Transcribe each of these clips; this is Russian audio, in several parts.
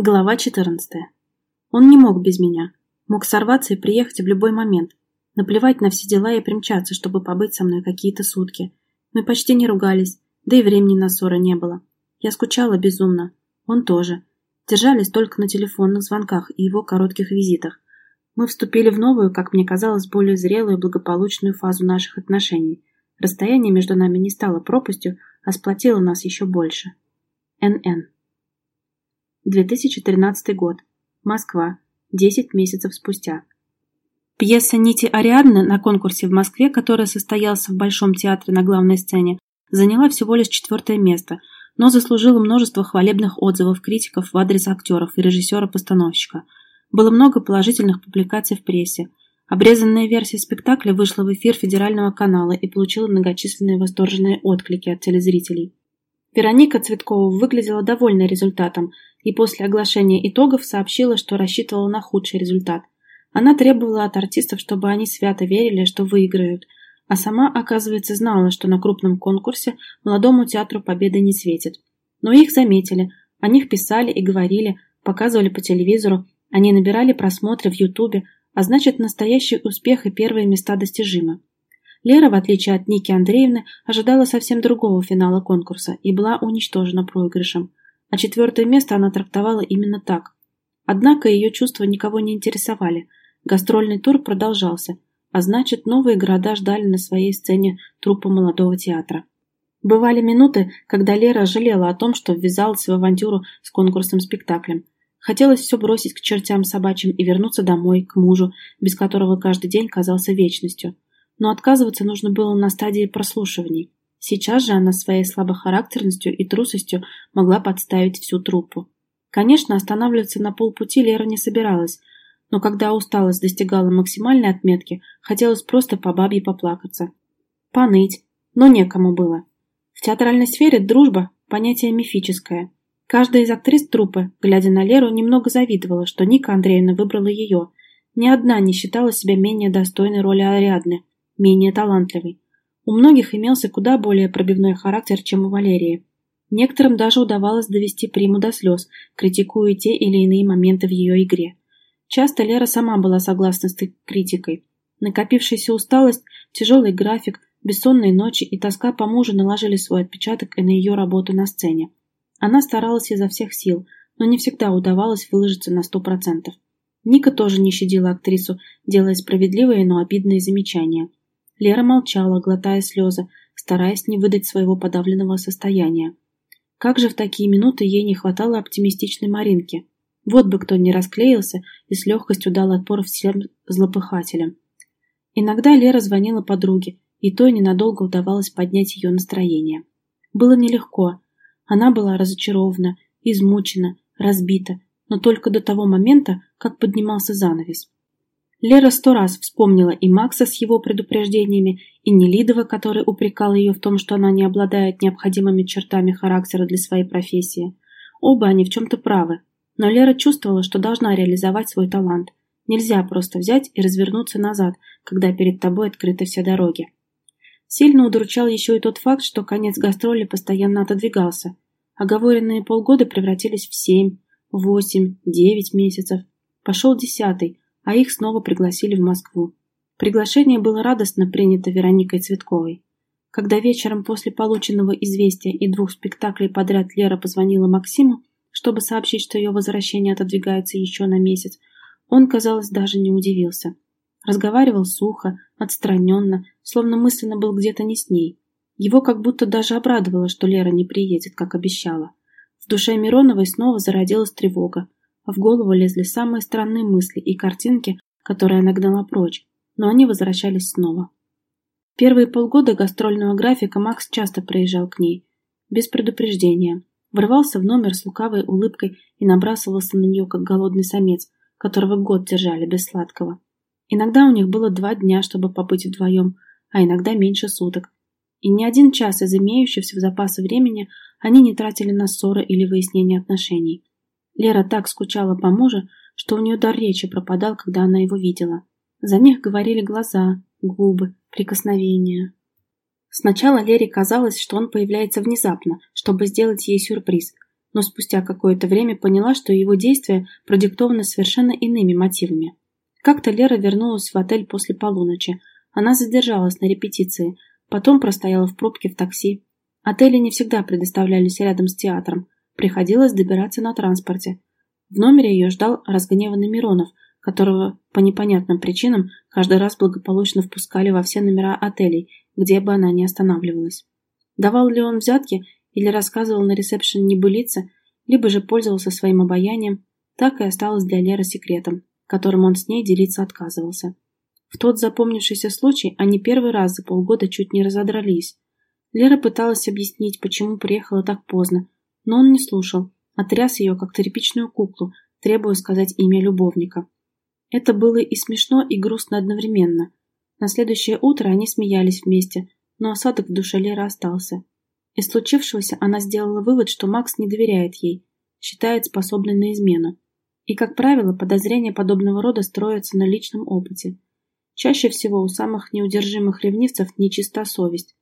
Глава 14. Он не мог без меня. Мог сорваться и приехать в любой момент. Наплевать на все дела и примчаться, чтобы побыть со мной какие-то сутки. Мы почти не ругались, да и времени на ссоры не было. Я скучала безумно. Он тоже. Держались только на телефонных звонках и его коротких визитах. Мы вступили в новую, как мне казалось, более зрелую и благополучную фазу наших отношений. Расстояние между нами не стало пропастью, а сплотило нас еще больше. Н.Н. 2013 год. Москва. 10 месяцев спустя. Пьеса «Нити Ариадны» на конкурсе в Москве, который состоялся в Большом театре на главной сцене, заняла всего лишь четвертое место, но заслужила множество хвалебных отзывов критиков в адрес актеров и режиссера-постановщика. Было много положительных публикаций в прессе. Обрезанная версия спектакля вышла в эфир федерального канала и получила многочисленные восторженные отклики от телезрителей. Вероника Цветкова выглядела довольной результатом и после оглашения итогов сообщила, что рассчитывала на худший результат. Она требовала от артистов, чтобы они свято верили, что выиграют, а сама, оказывается, знала, что на крупном конкурсе молодому театру победы не светит. Но их заметили, о них писали и говорили, показывали по телевизору, они набирали просмотры в Ютубе, а значит, настоящий успех и первые места достижимы. Лера, в отличие от Ники Андреевны, ожидала совсем другого финала конкурса и была уничтожена проигрышем. А четвертое место она трактовала именно так. Однако ее чувства никого не интересовали. Гастрольный тур продолжался, а значит, новые города ждали на своей сцене труппа молодого театра. Бывали минуты, когда Лера жалела о том, что ввязалась в авантюру с конкурсным спектаклем. Хотелось все бросить к чертям собачьим и вернуться домой, к мужу, без которого каждый день казался вечностью но отказываться нужно было на стадии прослушиваний. Сейчас же она своей слабохарактерностью и трусостью могла подставить всю труппу. Конечно, останавливаться на полпути Лера не собиралась, но когда усталость достигала максимальной отметки, хотелось просто по бабье поплакаться. Поныть, но некому было. В театральной сфере дружба – понятие мифическое. Каждая из актрис труппы, глядя на Леру, немного завидовала, что Ника Андреевна выбрала ее. Ни одна не считала себя менее достойной роли Ариадны менее талантливый. У многих имелся куда более пробивной характер, чем у Валерии. Некоторым даже удавалось довести приму до слез, критикуя те или иные моменты в ее игре. Часто Лера сама была согласна с критикой. Накопившаяся усталость, тяжелый график, бессонные ночи и тоска по мужу наложили свой отпечаток и на ее работу на сцене. Она старалась изо всех сил, но не всегда удавалось выложиться на сто процентов. Ника тоже не щадила актрису, делая справедливые, но обидные замечания. Лера молчала, глотая слезы, стараясь не выдать своего подавленного состояния. Как же в такие минуты ей не хватало оптимистичной Маринки. Вот бы кто не расклеился и с легкостью дал отпор всем злопыхателям. Иногда Лера звонила подруге, и той ненадолго удавалось поднять ее настроение. Было нелегко. Она была разочарована, измучена, разбита, но только до того момента, как поднимался занавес. Лера сто раз вспомнила и Макса с его предупреждениями, и Нелидова, который упрекал ее в том, что она не обладает необходимыми чертами характера для своей профессии. Оба они в чем-то правы, но Лера чувствовала, что должна реализовать свой талант. Нельзя просто взять и развернуться назад, когда перед тобой открыты все дороги. Сильно удручал еще и тот факт, что конец гастроли постоянно отодвигался. Оговоренные полгода превратились в семь, восемь, девять месяцев. Пошел десятый – а их снова пригласили в Москву. Приглашение было радостно принято Вероникой Цветковой. Когда вечером после полученного известия и двух спектаклей подряд Лера позвонила Максиму, чтобы сообщить, что ее возвращение отодвигается еще на месяц, он, казалось, даже не удивился. Разговаривал сухо, отстраненно, словно мысленно был где-то не с ней. Его как будто даже обрадовало, что Лера не приедет, как обещала. В душе Мироновой снова зародилась тревога, в голову лезли самые странные мысли и картинки, которые она гнала прочь, но они возвращались снова. Первые полгода гастрольного графика Макс часто приезжал к ней, без предупреждения, врывался в номер с лукавой улыбкой и набрасывался на нее, как голодный самец, которого год держали без сладкого. Иногда у них было два дня, чтобы побыть вдвоем, а иногда меньше суток. И ни один час из имеющегося в запасы времени они не тратили на ссоры или выяснение отношений. Лера так скучала по мужу, что у нее дар речи пропадал, когда она его видела. За них говорили глаза, губы, прикосновения. Сначала Лере казалось, что он появляется внезапно, чтобы сделать ей сюрприз, но спустя какое-то время поняла, что его действия продиктованы совершенно иными мотивами. Как-то Лера вернулась в отель после полуночи. Она задержалась на репетиции, потом простояла в пробке в такси. Отели не всегда предоставлялись рядом с театром, приходилось добираться на транспорте. В номере ее ждал разгневанный Миронов, которого по непонятным причинам каждый раз благополучно впускали во все номера отелей, где бы она ни останавливалась. Давал ли он взятки или рассказывал на ресепшн небылицы, либо же пользовался своим обаянием, так и осталось для Леры секретом, которым он с ней делиться отказывался. В тот запомнившийся случай они первый раз за полгода чуть не разодрались. Лера пыталась объяснить, почему приехала так поздно, но он не слушал, отряс ее, как тряпичную куклу, требуя сказать имя любовника. Это было и смешно, и грустно одновременно. На следующее утро они смеялись вместе, но осадок в душе Леры остался. Из случившегося она сделала вывод, что Макс не доверяет ей, считает способной на измену. И, как правило, подозрения подобного рода строятся на личном опыте. Чаще всего у самых неудержимых ревнивцев нечиста совесть.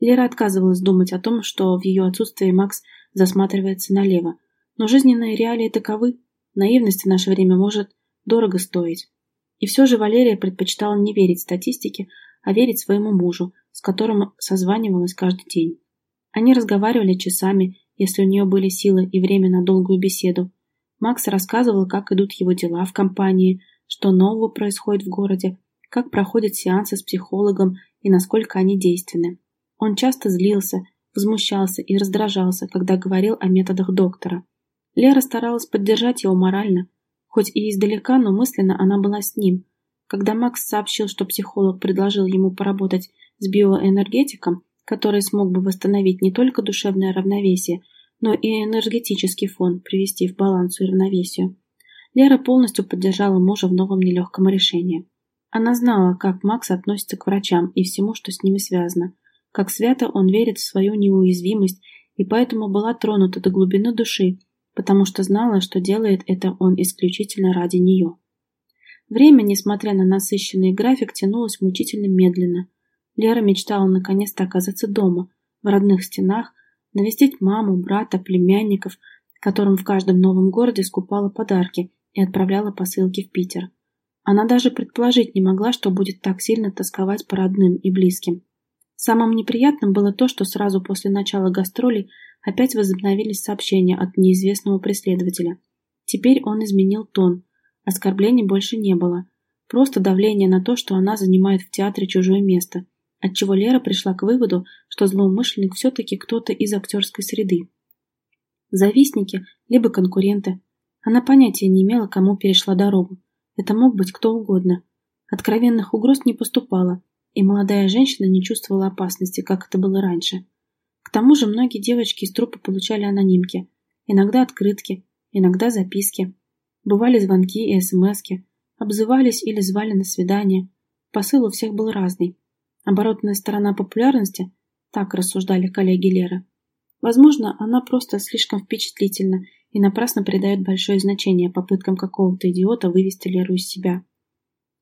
Лера отказывалась думать о том, что в ее отсутствии Макс засматривается налево. Но жизненные реалии таковы, наивность в наше время может дорого стоить. И все же Валерия предпочитала не верить статистике, а верить своему мужу, с которым созванивалась каждый день. Они разговаривали часами, если у нее были силы и время на долгую беседу. Макс рассказывал, как идут его дела в компании, что нового происходит в городе, как проходят сеансы с психологом и насколько они действенны. Он часто злился, возмущался и раздражался, когда говорил о методах доктора. Лера старалась поддержать его морально, хоть и издалека, но мысленно она была с ним. Когда Макс сообщил, что психолог предложил ему поработать с биоэнергетиком, который смог бы восстановить не только душевное равновесие, но и энергетический фон привести в баланс и равновесие. Лера полностью поддержала мужа в новом нелегком решении. Она знала, как Макс относится к врачам и всему, что с ними связано, как свято он верит в свою неуязвимость и поэтому была тронута до глубины души, потому что знала, что делает это он исключительно ради нее. Время, несмотря на насыщенный график, тянулось мучительно медленно, Лера мечтала наконец-то оказаться дома, в родных стенах, навестить маму, брата, племянников, которым в каждом новом городе скупала подарки и отправляла посылки в Питер. Она даже предположить не могла, что будет так сильно тосковать по родным и близким. Самым неприятным было то, что сразу после начала гастролей опять возобновились сообщения от неизвестного преследователя. Теперь он изменил тон. Оскорблений больше не было. Просто давление на то, что она занимает в театре чужое место – отчего Лера пришла к выводу, что злоумышленник все-таки кто-то из актерской среды. Завистники, либо конкуренты. Она понятия не имела, кому перешла дорогу. Это мог быть кто угодно. Откровенных угроз не поступало, и молодая женщина не чувствовала опасности, как это было раньше. К тому же многие девочки из трупа получали анонимки, иногда открытки, иногда записки. Бывали звонки и смски, обзывались или звали на свидание. Посыл у всех был разный. Оборотная сторона популярности, так рассуждали коллеги Леры. Возможно, она просто слишком впечатлительна и напрасно придает большое значение попыткам какого-то идиота вывести Леру из себя.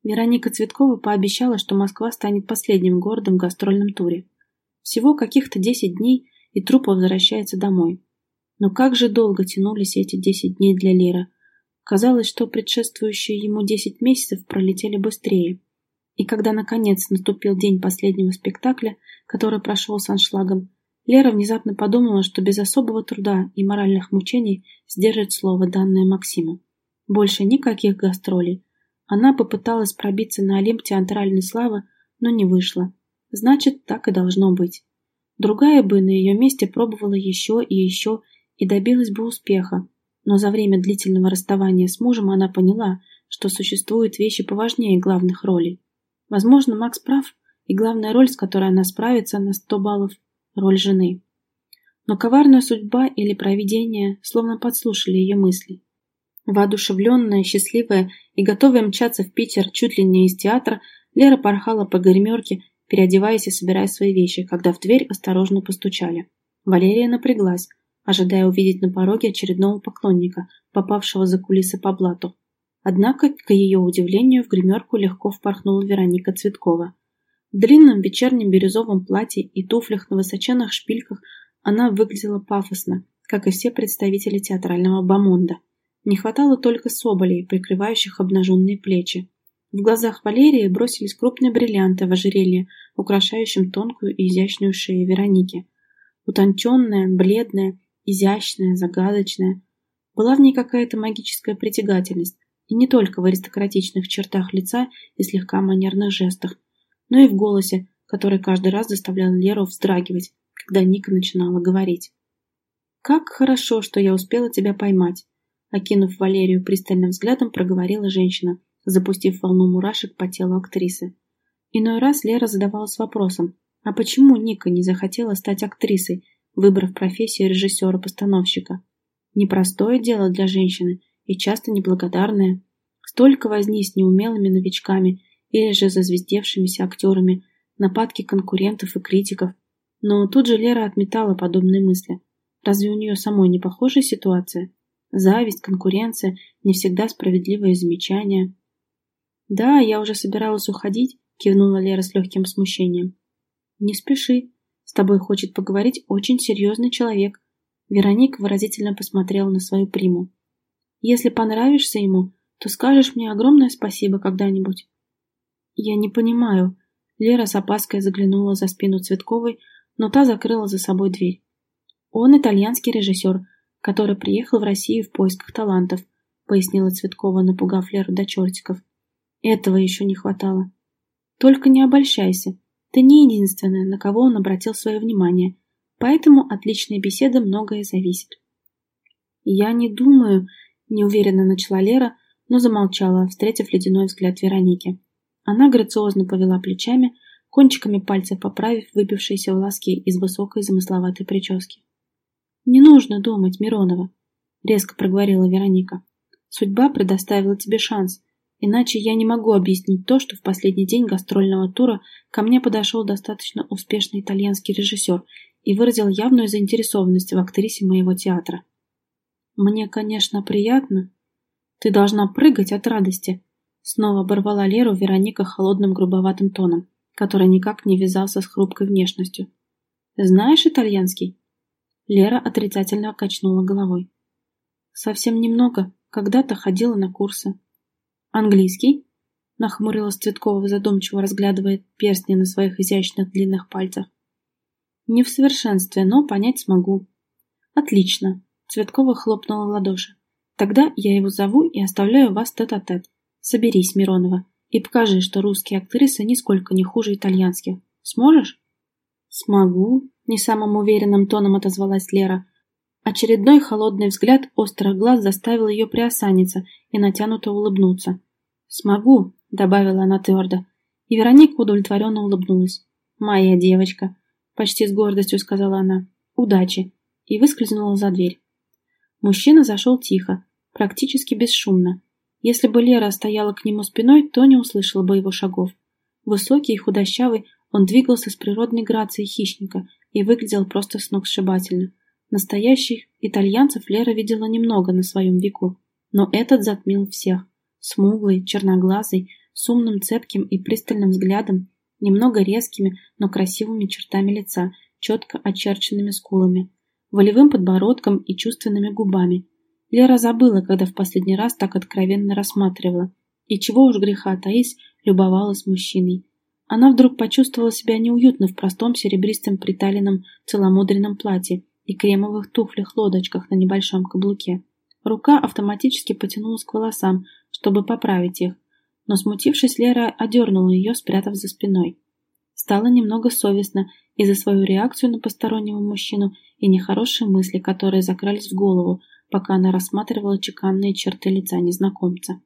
Вероника Цветкова пообещала, что Москва станет последним городом в гастрольном туре. Всего каких-то 10 дней, и труп возвращается домой. Но как же долго тянулись эти 10 дней для Леры. Казалось, что предшествующие ему 10 месяцев пролетели быстрее. И когда, наконец, наступил день последнего спектакля, который прошел с аншлагом, Лера внезапно подумала, что без особого труда и моральных мучений сдержит слово, данное Максиму. Больше никаких гастролей. Она попыталась пробиться на Олимп театральной славы, но не вышло. Значит, так и должно быть. Другая бы на ее месте пробовала еще и еще и добилась бы успеха. Но за время длительного расставания с мужем она поняла, что существуют вещи поважнее главных ролей. Возможно, Макс прав, и главная роль, с которой она справится на 100 баллов – роль жены. Но коварная судьба или провидение словно подслушали ее мысли. Воодушевленная, счастливая и готовая мчаться в Питер чуть ли не из театра, Лера порхала по гримерке, переодеваясь и собирая свои вещи, когда в дверь осторожно постучали. Валерия напряглась, ожидая увидеть на пороге очередного поклонника, попавшего за кулисы по блату. Однако, к ее удивлению, в гримерку легко впорхнула Вероника Цветкова. В длинном вечернем бирюзовом платье и туфлях на высоченных шпильках она выглядела пафосно, как и все представители театрального бомонда. Не хватало только соболей, прикрывающих обнаженные плечи. В глазах Валерии бросились крупные бриллианты в ожерелье, украшающем тонкую и изящную шею Вероники. Утонченная, бледная, изящная, загадочная. Была в ней какая-то магическая притягательность, и не только в аристократичных чертах лица и слегка манерных жестах, но и в голосе, который каждый раз заставлял Леру вздрагивать, когда Ника начинала говорить. «Как хорошо, что я успела тебя поймать!» Окинув Валерию пристальным взглядом, проговорила женщина, запустив волну мурашек по телу актрисы. Иной раз Лера задавалась вопросом, а почему Ника не захотела стать актрисой, выбрав профессию режиссера-постановщика? Непростое дело для женщины и часто неблагодарное. Столько возни с неумелыми новичками или же зазвездевшимися актерами, нападки конкурентов и критиков. Но тут же Лера отметала подобные мысли. Разве у нее самой не похожая ситуация? Зависть, конкуренция, не всегда справедливые замечания. «Да, я уже собиралась уходить», — кивнула Лера с легким смущением. «Не спеши. С тобой хочет поговорить очень серьезный человек». Вероника выразительно посмотрела на свою приму. «Если понравишься ему, то скажешь мне огромное спасибо когда-нибудь». «Я не понимаю». Лера с опаской заглянула за спину Цветковой, но та закрыла за собой дверь. «Он итальянский режиссер, который приехал в Россию в поисках талантов», пояснила Цветкова, напугав Леру до чертиков. Этого еще не хватало. Только не обольщайся. Ты не единственная, на кого он обратил свое внимание. Поэтому от личной беседы многое зависит. Я не думаю, неуверенно начала Лера, но замолчала, встретив ледяной взгляд Вероники. Она грациозно повела плечами, кончиками пальцев поправив выбившиеся волоски из высокой замысловатой прически. «Не нужно думать, Миронова», — резко проговорила Вероника. «Судьба предоставила тебе шанс, Иначе я не могу объяснить то, что в последний день гастрольного тура ко мне подошел достаточно успешный итальянский режиссер и выразил явную заинтересованность в актрисе моего театра. Мне, конечно, приятно. Ты должна прыгать от радости. Снова оборвала Леру Вероника холодным грубоватым тоном, который никак не вязался с хрупкой внешностью. Знаешь итальянский? Лера отрицательно качнула головой. Совсем немного. Когда-то ходила на курсы. «Английский?» — нахмурилась Цветкова, задумчиво разглядывая перстни на своих изящных длинных пальцах. «Не в совершенстве, но понять смогу». «Отлично!» — Цветкова хлопнула в ладоши. «Тогда я его зову и оставляю вас тет-а-тет. -тет. Соберись, Миронова, и покажи, что русские актрисы нисколько не хуже итальянских. Сможешь?» «Смогу», — не самым уверенным тоном отозвалась Лера, Очередной холодный взгляд острых глаз заставил ее приосаниться и натянуто улыбнуться. «Смогу», — добавила она твердо. И Вероника удовлетворенно улыбнулась. «Моя девочка», — почти с гордостью сказала она. «Удачи», и выскользнула за дверь. Мужчина зашел тихо, практически бесшумно. Если бы Лера стояла к нему спиной, то не услышала бы его шагов. Высокий и худощавый, он двигался с природной грацией хищника и выглядел просто сногсшибательно. Настоящих итальянцев Лера видела немного на своем веку, но этот затмил всех. Смуглый, черноглазый, с умным, цепким и пристальным взглядом, немного резкими, но красивыми чертами лица, четко очерченными скулами, волевым подбородком и чувственными губами. Лера забыла, когда в последний раз так откровенно рассматривала, и чего уж греха таись, любовалась мужчиной. Она вдруг почувствовала себя неуютно в простом серебристом приталенном целомудренном платье, и кремовых туфлях-лодочках на небольшом каблуке. Рука автоматически потянулась к волосам, чтобы поправить их, но, смутившись, Лера одернула ее, спрятав за спиной. Стало немного совестно и за свою реакцию на постороннего мужчину и нехорошие мысли, которые закрались в голову, пока она рассматривала чеканные черты лица незнакомца.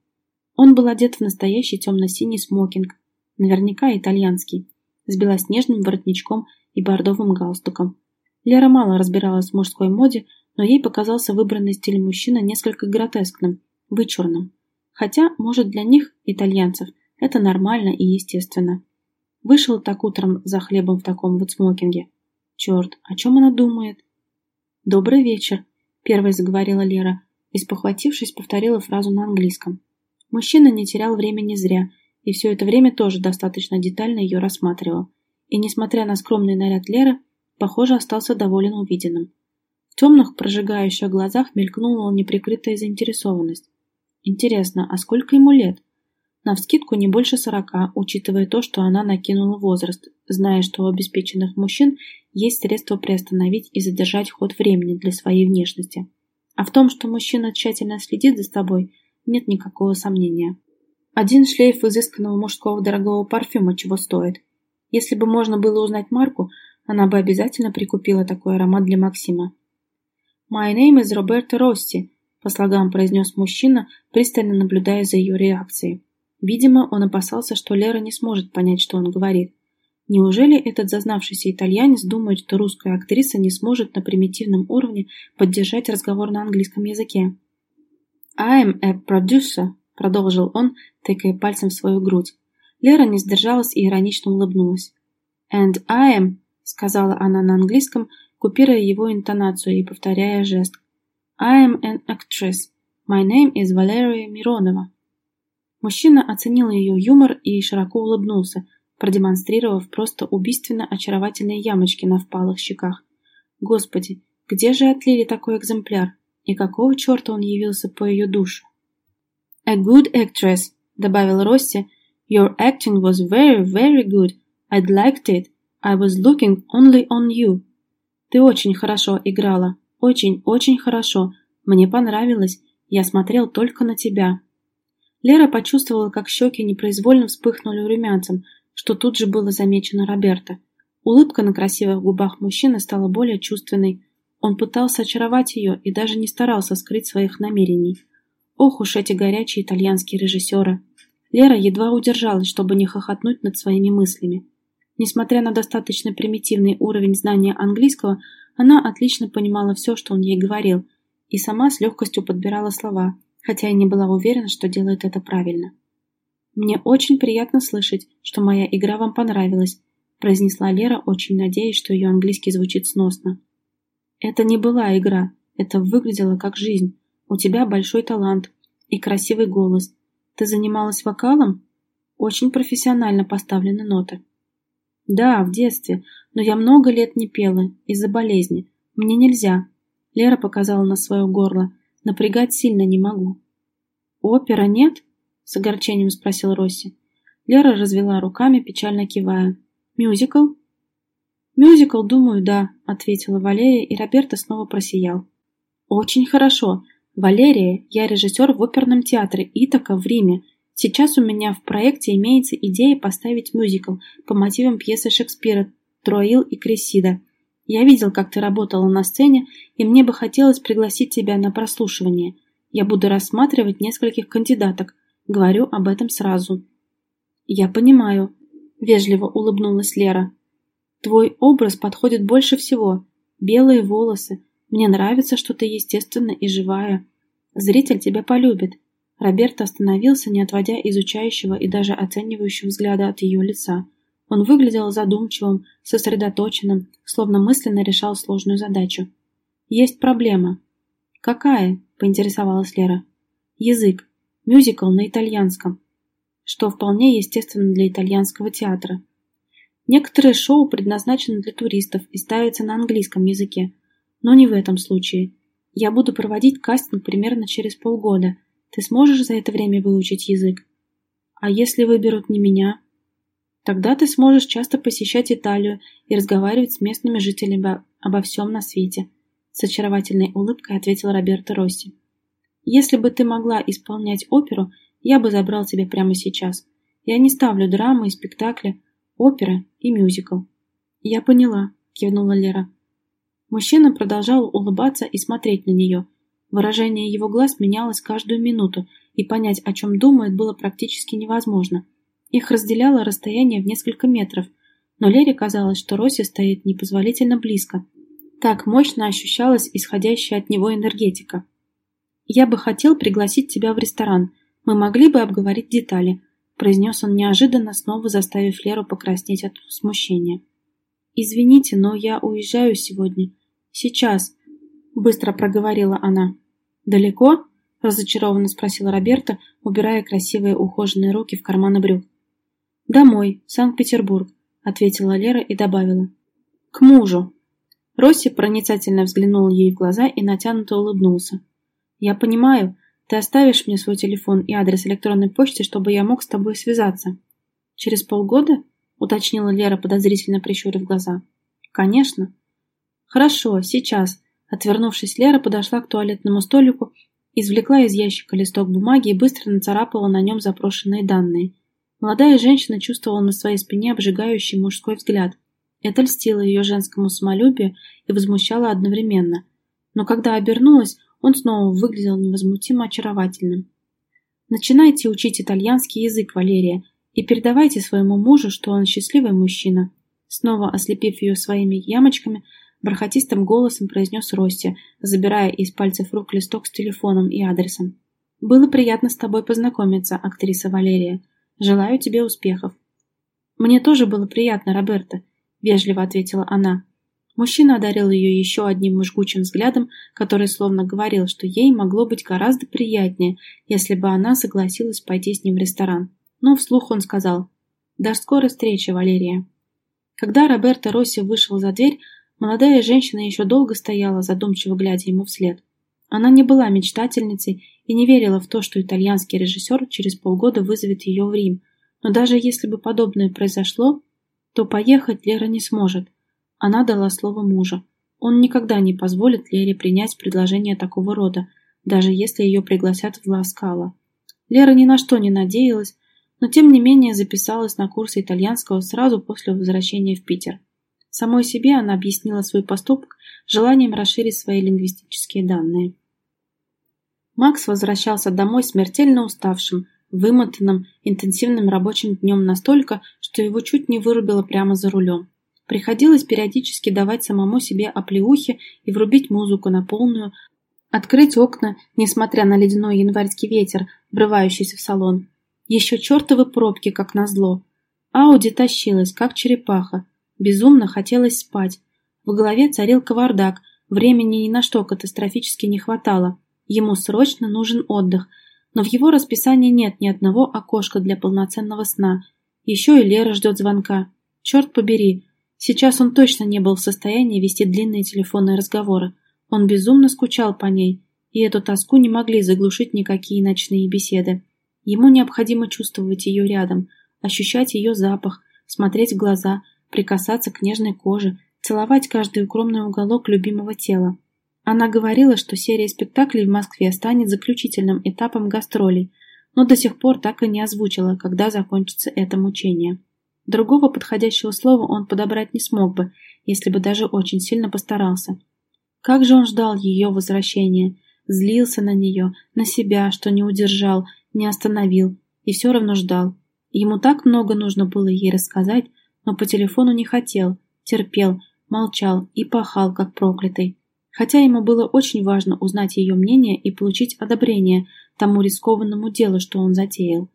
Он был одет в настоящий темно-синий смокинг, наверняка итальянский, с белоснежным воротничком и бордовым галстуком, Лера мало разбиралась в мужской моде, но ей показался выбранный стиль мужчины несколько гротескным, вычурным. Хотя, может, для них, итальянцев, это нормально и естественно. Вышел так утром за хлебом в таком вот смокинге. Черт, о чем она думает? «Добрый вечер», — первой заговорила Лера, и, спохватившись, повторила фразу на английском. Мужчина не терял времени зря, и все это время тоже достаточно детально ее рассматривал. И, несмотря на скромный наряд Леры, Похоже, остался доволен увиденным. В темных прожигающих глазах мелькнула неприкрытая заинтересованность. Интересно, а сколько ему лет? Навскидку не больше сорока, учитывая то, что она накинула возраст, зная, что у обеспеченных мужчин есть средства приостановить и задержать ход времени для своей внешности. А в том, что мужчина тщательно следит за тобой, нет никакого сомнения. Один шлейф изысканного мужского дорогого парфюма чего стоит. Если бы можно было узнать марку, она бы обязательно прикупила такой аромат для Максима. «My name is Roberto Rossi», – по слогам произнес мужчина, пристально наблюдая за ее реакцией. Видимо, он опасался, что Лера не сможет понять, что он говорит. Неужели этот зазнавшийся итальянец думает, что русская актриса не сможет на примитивном уровне поддержать разговор на английском языке? «I'm a producer», — продолжил он, тыкая пальцем в свою грудь. Лера не сдержалась и иронично улыбнулась. «And I am», — сказала она на английском, купируя его интонацию и повторяя жест. «I am an actress. My name is Valeria Mironova». Мужчина оценил ее юмор и широко улыбнулся, продемонстрировав просто убийственно очаровательные ямочки на впалых щеках. Господи, где же отлили такой экземпляр? И какого черта он явился по ее душу? «A good actress», — добавил Росси. «Your acting was very, very good. I'd liked it. I was looking only on you». «Ты очень хорошо играла. Очень, очень хорошо. Мне понравилось. Я смотрел только на тебя». Лера почувствовала, как щеки непроизвольно вспыхнули румянцем, что тут же было замечено Роберто. Улыбка на красивых губах мужчины стала более чувственной. Он пытался очаровать ее и даже не старался скрыть своих намерений. Ох уж эти горячие итальянские режиссеры. Лера едва удержалась, чтобы не хохотнуть над своими мыслями. Несмотря на достаточно примитивный уровень знания английского, она отлично понимала все, что он ей говорил, и сама с легкостью подбирала слова, хотя и не была уверена, что делает это правильно. «Мне очень приятно слышать, что моя игра вам понравилась», произнесла Лера, очень надеясь, что ее английский звучит сносно. «Это не была игра, это выглядело как жизнь. У тебя большой талант и красивый голос. Ты занималась вокалом? Очень профессионально поставлены ноты». «Да, в детстве, но я много лет не пела, из-за болезни. Мне нельзя». Лера показала на свое горло. Напрягать сильно не могу. «Опера нет?» — с огорчением спросил Росси. Лера развела руками, печально кивая. «Мюзикл?» «Мюзикл, думаю, да», — ответила Валерия, и Роберто снова просиял. «Очень хорошо. Валерия, я режиссер в оперном театре Итака в Риме. Сейчас у меня в проекте имеется идея поставить мюзикл по мотивам пьесы Шекспира «Троил и Кресида». Я видел, как ты работала на сцене, и мне бы хотелось пригласить тебя на прослушивание. Я буду рассматривать нескольких кандидаток. Говорю об этом сразу. Я понимаю, вежливо улыбнулась Лера. Твой образ подходит больше всего. Белые волосы. Мне нравится, что ты естественна и живая. Зритель тебя полюбит. Роберт остановился, не отводя изучающего и даже оценивающего взгляда от ее лица. Он выглядел задумчивым, сосредоточенным, словно мысленно решал сложную задачу. «Есть проблема». «Какая?» – поинтересовалась Лера. «Язык. Мюзикл на итальянском. Что вполне естественно для итальянского театра. Некоторые шоу предназначены для туристов и ставятся на английском языке, но не в этом случае. Я буду проводить кастинг примерно через полгода. Ты сможешь за это время выучить язык? А если выберут не меня?» Тогда ты сможешь часто посещать Италию и разговаривать с местными жителями обо всем на свете. С очаровательной улыбкой ответил Роберто Росси. Если бы ты могла исполнять оперу, я бы забрал тебя прямо сейчас. Я не ставлю драмы и спектакли, опера и мюзикл. Я поняла, кивнула Лера. Мужчина продолжал улыбаться и смотреть на нее. Выражение его глаз менялось каждую минуту, и понять, о чем думает, было практически невозможно – их разделяло расстояние в несколько метров, но Лере казалось, что Росси стоит непозволительно близко. Так мощно ощущалась исходящая от него энергетика. «Я бы хотел пригласить тебя в ресторан. Мы могли бы обговорить детали», произнес он неожиданно, снова заставив Леру покраснеть от смущения. «Извините, но я уезжаю сегодня. Сейчас», — быстро проговорила она. «Далеко?» — разочарованно спросила Роберта, убирая красивые ухоженные руки в карманы брюк. «Домой, Санкт-Петербург», — ответила Лера и добавила. «К мужу». Росси проницательно взглянул ей в глаза и натянуто улыбнулся. «Я понимаю, ты оставишь мне свой телефон и адрес электронной почты, чтобы я мог с тобой связаться». «Через полгода?» — уточнила Лера, подозрительно прищурив глаза. «Конечно». «Хорошо, сейчас». Отвернувшись, Лера подошла к туалетному столику, извлекла из ящика листок бумаги и быстро нацарапала на нем запрошенные данные. Молодая женщина чувствовала на своей спине обжигающий мужской взгляд. Это льстило ее женскому самолюбию и возмущало одновременно. Но когда обернулась, он снова выглядел невозмутимо очаровательным. «Начинайте учить итальянский язык, Валерия, и передавайте своему мужу, что он счастливый мужчина». Снова ослепив ее своими ямочками, бархатистым голосом произнес Рости, забирая из пальцев рук листок с телефоном и адресом. «Было приятно с тобой познакомиться, актриса Валерия. Желаю тебе успехов». «Мне тоже было приятно, Роберта», — вежливо ответила она. Мужчина одарил ее еще одним жгучим взглядом, который словно говорил, что ей могло быть гораздо приятнее, если бы она согласилась пойти с ним в ресторан. Но вслух он сказал «До скорой встречи, Валерия». Когда Роберто Росси вышел за дверь, молодая женщина еще долго стояла, задумчиво глядя ему вслед. Она не была мечтательницей и не верила в то, что итальянский режиссер через полгода вызовет ее в Рим, но даже если бы подобное произошло, то поехать Лера не сможет. Она дала слово мужа. Он никогда не позволит Лере принять предложение такого рода, даже если ее пригласят в Ласкало. Лера ни на что не надеялась, но тем не менее записалась на курсы итальянского сразу после возвращения в Питер. Самой себе она объяснила свой поступок желанием расширить свои лингвистические данные. Макс возвращался домой смертельно уставшим, вымотанным, интенсивным рабочим днем настолько, что его чуть не вырубило прямо за рулем. Приходилось периодически давать самому себе оплеухи и врубить музыку на полную, открыть окна, несмотря на ледяной январский ветер, врывающийся в салон. Еще чертовы пробки, как назло. Ауди тащилась, как черепаха. Безумно хотелось спать. В голове царил кавардак, времени ни на что катастрофически не хватало. Ему срочно нужен отдых, но в его расписании нет ни одного окошка для полноценного сна. Еще и Лера ждет звонка. Черт побери, сейчас он точно не был в состоянии вести длинные телефонные разговоры. Он безумно скучал по ней, и эту тоску не могли заглушить никакие ночные беседы. Ему необходимо чувствовать ее рядом, ощущать ее запах, смотреть в глаза, прикасаться к нежной коже, целовать каждый укромный уголок любимого тела. Она говорила, что серия спектаклей в Москве станет заключительным этапом гастролей, но до сих пор так и не озвучила, когда закончится это мучение. Другого подходящего слова он подобрать не смог бы, если бы даже очень сильно постарался. Как же он ждал ее возвращения, злился на нее, на себя, что не удержал, не остановил и все равно ждал. Ему так много нужно было ей рассказать, но по телефону не хотел, терпел, молчал и пахал, как проклятый. Хотя ему было очень важно узнать ее мнение и получить одобрение тому рискованному делу, что он затеял.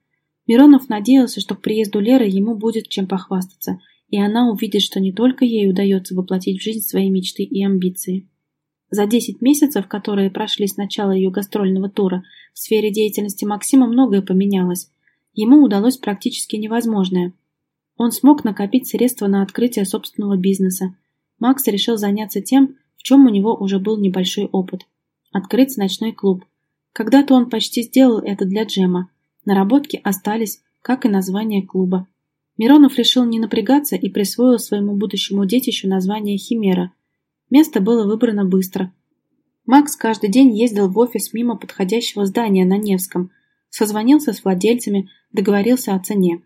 Миронов надеялся, что к приезду Леры ему будет чем похвастаться, и она увидит, что не только ей удается воплотить в жизнь свои мечты и амбиции. За 10 месяцев, которые прошли с начала ее гастрольного тура, в сфере деятельности Максима многое поменялось. Ему удалось практически невозможное. Он смог накопить средства на открытие собственного бизнеса. Макс решил заняться тем, в чем у него уже был небольшой опыт. Открыть ночной клуб. Когда-то он почти сделал это для Джема. Наработки остались, как и название клуба. Миронов решил не напрягаться и присвоил своему будущему детищу название «Химера», Место было выбрано быстро. Макс каждый день ездил в офис мимо подходящего здания на Невском, созвонился с владельцами, договорился о цене.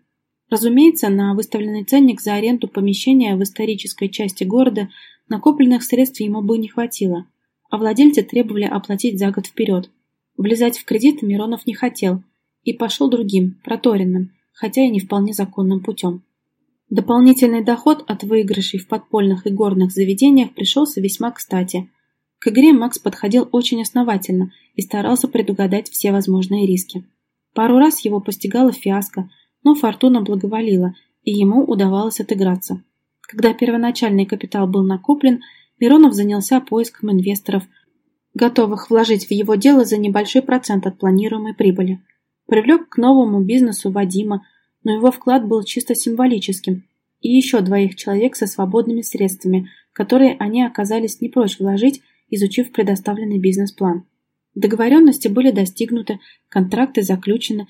Разумеется, на выставленный ценник за аренду помещения в исторической части города накопленных средств ему бы не хватило, а владельцы требовали оплатить за год вперед. Влезать в кредит Миронов не хотел и пошел другим, проторенным, хотя и не вполне законным путем. Дополнительный доход от выигрышей в подпольных и горных заведениях пришелся весьма кстати. К игре Макс подходил очень основательно и старался предугадать все возможные риски. Пару раз его постигала фиаско, но фортуна благоволила, и ему удавалось отыграться. Когда первоначальный капитал был накоплен, Миронов занялся поиском инвесторов, готовых вложить в его дело за небольшой процент от планируемой прибыли. Привлек к новому бизнесу Вадима, но его вклад был чисто символическим. и еще двоих человек со свободными средствами, которые они оказались не прочь вложить, изучив предоставленный бизнес-план. Договоренности были достигнуты, контракты заключены,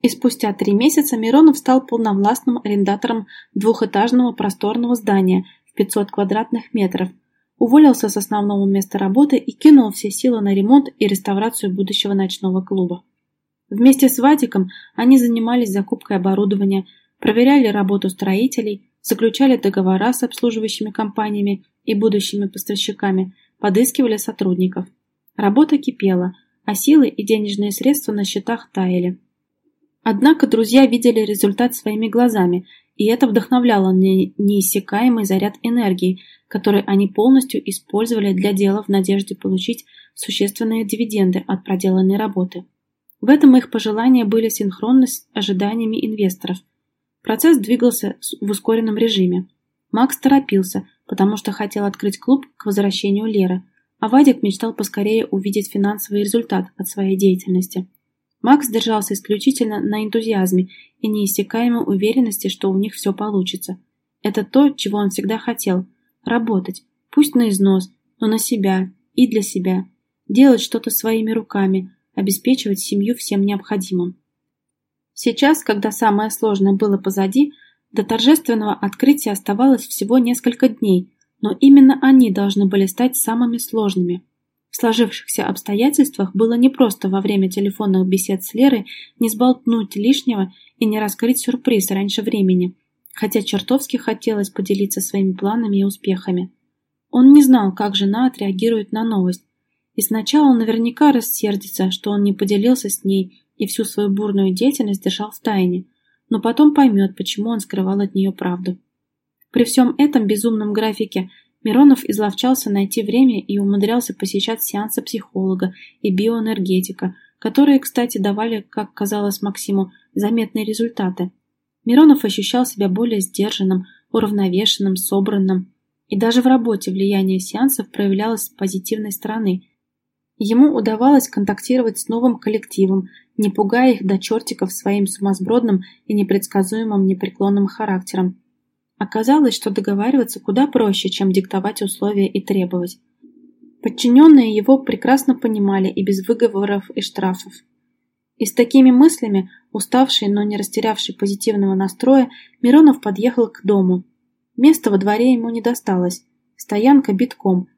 и спустя три месяца Миронов стал полновластным арендатором двухэтажного просторного здания в 500 квадратных метров, уволился с основного места работы и кинул все силы на ремонт и реставрацию будущего ночного клуба. Вместе с Вадиком они занимались закупкой оборудования, проверяли работу строителей, заключали договора с обслуживающими компаниями и будущими поставщиками, подыскивали сотрудников. Работа кипела, а силы и денежные средства на счетах таяли. Однако друзья видели результат своими глазами, и это вдохновляло неиссякаемый заряд энергии, который они полностью использовали для дела в надежде получить существенные дивиденды от проделанной работы. В этом их пожелания были синхронны с ожиданиями инвесторов. Процесс двигался в ускоренном режиме. Макс торопился, потому что хотел открыть клуб к возвращению Леры, а Вадик мечтал поскорее увидеть финансовый результат от своей деятельности. Макс держался исключительно на энтузиазме и неиссякаемой уверенности, что у них все получится. Это то, чего он всегда хотел – работать, пусть на износ, но на себя и для себя, делать что-то своими руками, обеспечивать семью всем необходимым. Сейчас, когда самое сложное было позади, до торжественного открытия оставалось всего несколько дней, но именно они должны были стать самыми сложными. В сложившихся обстоятельствах было непросто во время телефонных бесед с Лерой не сболтнуть лишнего и не раскрыть сюрприз раньше времени, хотя чертовски хотелось поделиться своими планами и успехами. Он не знал, как жена отреагирует на новость, и сначала он наверняка рассердится, что он не поделился с ней и всю свою бурную деятельность держал в тайне, но потом поймет, почему он скрывал от нее правду. При всем этом безумном графике Миронов изловчался найти время и умудрялся посещать сеансы психолога и биоэнергетика, которые, кстати, давали, как казалось Максиму, заметные результаты. Миронов ощущал себя более сдержанным, уравновешенным, собранным. И даже в работе влияние сеансов проявлялось с позитивной стороны. Ему удавалось контактировать с новым коллективом, не пугая их до чертиков своим сумасбродным и непредсказуемым непреклонным характером. Оказалось, что договариваться куда проще, чем диктовать условия и требовать. Подчиненные его прекрасно понимали и без выговоров и штрафов. И с такими мыслями, уставший, но не растерявший позитивного настроя, Миронов подъехал к дому. Места во дворе ему не досталось. Стоянка битком.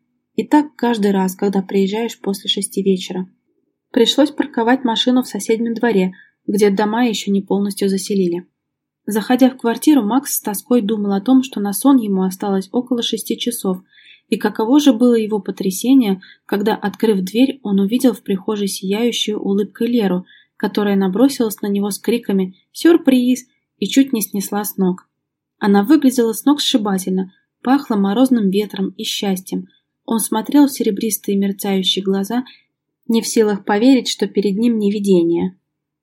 И так каждый раз, когда приезжаешь после шести вечера. Пришлось парковать машину в соседнем дворе, где дома еще не полностью заселили. Заходя в квартиру, Макс с тоской думал о том, что на сон ему осталось около шести часов, и каково же было его потрясение, когда, открыв дверь, он увидел в прихожей сияющую улыбкой Леру, которая набросилась на него с криками «Сюрприз!» и чуть не снесла с ног. Она выглядела с ног сшибательно, пахла морозным ветром и счастьем. Он смотрел в серебристые мерцающие глаза, не в силах поверить, что перед ним не видение.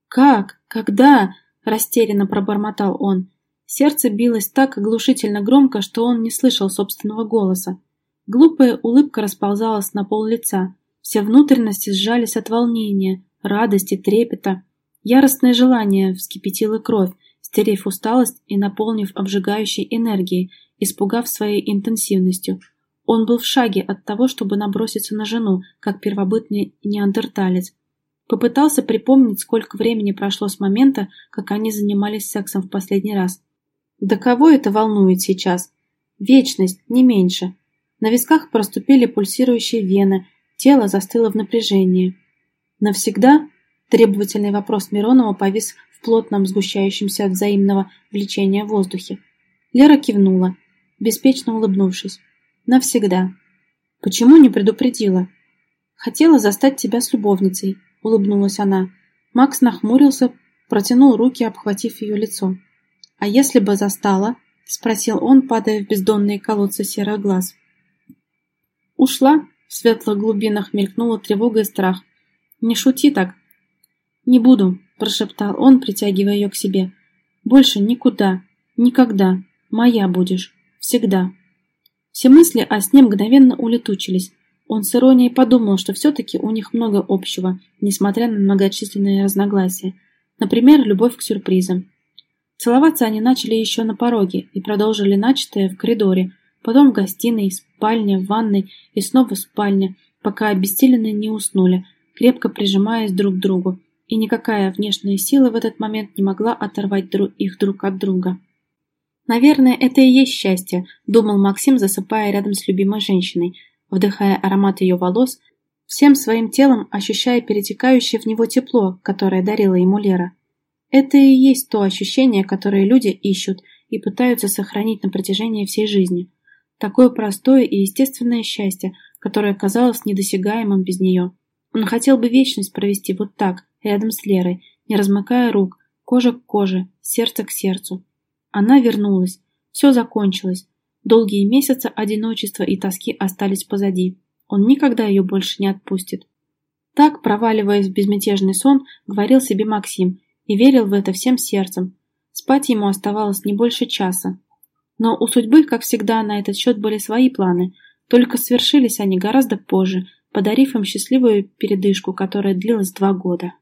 «Как? Когда?» Растерянно пробормотал он. Сердце билось так оглушительно громко, что он не слышал собственного голоса. Глупая улыбка расползалась на пол лица. Все внутренности сжались от волнения, радости, трепета. Яростное желание вскипятило кровь, стерев усталость и наполнив обжигающей энергией, испугав своей интенсивностью. Он был в шаге от того, чтобы наброситься на жену, как первобытный неандерталец, Попытался припомнить, сколько времени прошло с момента, как они занимались сексом в последний раз. Да кого это волнует сейчас? Вечность, не меньше. На висках проступили пульсирующие вены, тело застыло в напряжении. Навсегда? Требовательный вопрос Миронова повис в плотном сгущающемся от взаимного влечения воздухе. Лера кивнула, беспечно улыбнувшись. Навсегда. Почему не предупредила? Хотела застать тебя с любовницей, — улыбнулась она. Макс нахмурился, протянул руки, обхватив ее лицо. «А если бы застала?» — спросил он, падая в бездонные колодцы серых глаз. «Ушла?» — в светлых глубинах мелькнула тревога и страх. «Не шути так!» «Не буду», — прошептал он, притягивая ее к себе. «Больше никуда, никогда. Моя будешь. Всегда». Все мысли о сне мгновенно улетучились. Он с иронией подумал, что все-таки у них много общего, несмотря на многочисленные разногласия. Например, любовь к сюрпризам. Целоваться они начали еще на пороге и продолжили начатое в коридоре, потом в гостиной, спальне, в ванной и снова в спальне, пока обессиленные не уснули, крепко прижимаясь друг к другу, и никакая внешняя сила в этот момент не могла оторвать их друг от друга. «Наверное, это и есть счастье», – думал Максим, засыпая рядом с любимой женщиной, вдыхая аромат ее волос, всем своим телом ощущая перетекающее в него тепло, которое дарила ему Лера. Это и есть то ощущение, которое люди ищут и пытаются сохранить на протяжении всей жизни. Такое простое и естественное счастье, которое казалось недосягаемым без нее. Он хотел бы вечность провести вот так, рядом с Лерой, не размыкая рук, кожа к коже, сердце к сердцу. Она вернулась. Все закончилось. Долгие месяцы одиночества и тоски остались позади. Он никогда ее больше не отпустит. Так, проваливаясь в безмятежный сон, говорил себе Максим и верил в это всем сердцем. Спать ему оставалось не больше часа. Но у судьбы, как всегда, на этот счет были свои планы, только свершились они гораздо позже, подарив им счастливую передышку, которая длилась два года.